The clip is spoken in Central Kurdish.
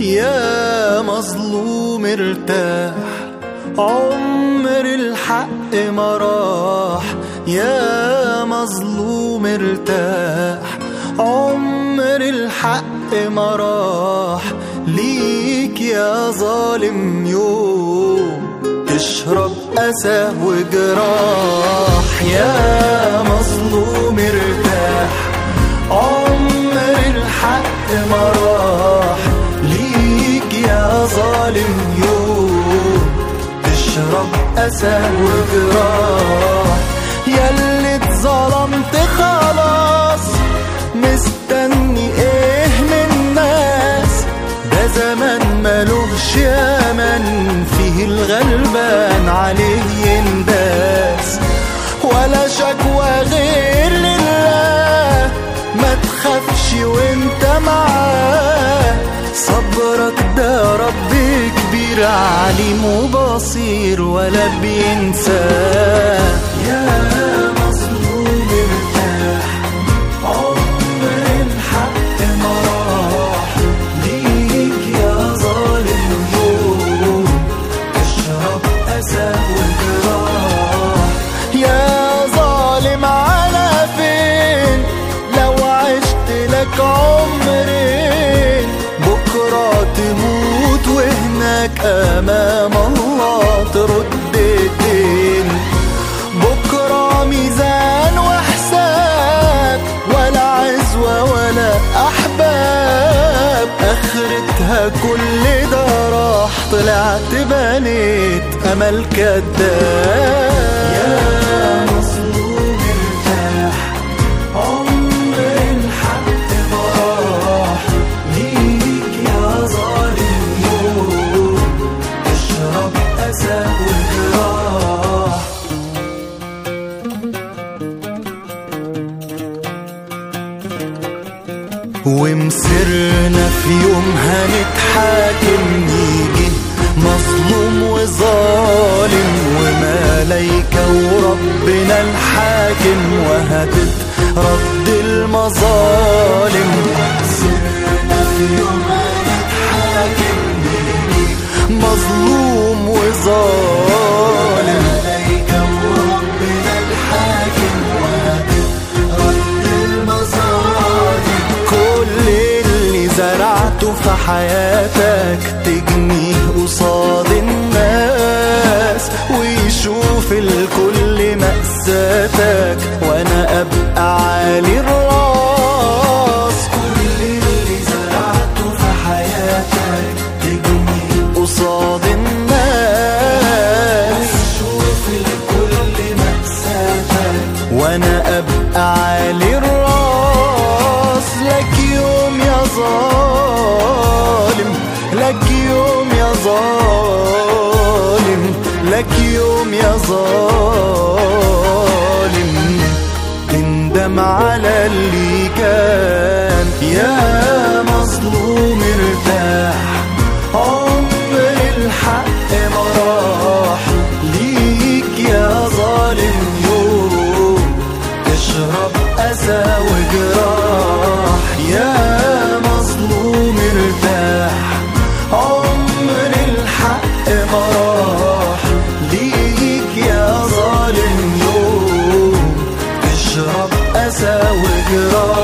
يا مظلوم ارتاح عمر الحق ما راح يا مظلوم ارتاح عمر الحق ما راح ليك يا ظالم يوم تشرب أسى وجراح يا مظلوم ارتاح عمر الحق ما حسن وجراح ياللي اتظلمت خلاص مستني ايه من الناس ده زمن ملوش يمن فيه الغلبان عليه ينداس ولا شكوى غير عالم وبصير ولا بينسى يا مظلوم ارتاح عمر الحق ما راح ليك يا ظالم يوم اشرب أسى والجراح يا ظالم على فين لو عشت لك عمر أمام الله ترد الدين بكرة ميزان وحساب ولا عزوة ولا أحباب آخرتها كل ده راح طلعت بنيت أمل كذاب ومسرنا في يوم هنتحاكم نيجي مظلوم وظالم وملايكة وربنا الحاكم وهتترد المظالم سرنا في يوم هنتحاكم حياتك تجنيه قصاد الناس ويشوف الكل مأساتك وانا ابقى عالي الراس كل اللي زرعته في حياتك تجنيه قصاد الناس ويشوف الكل مأساتك وانا ابقى عالي الراس لك يوم يا ظالم ظالم لك يوم يا ظالم اندم على اللي كان يا مظلوم ارتاح عمر الحق ما راح ليك يا ظالم يوم تشرب أذى وجراح گران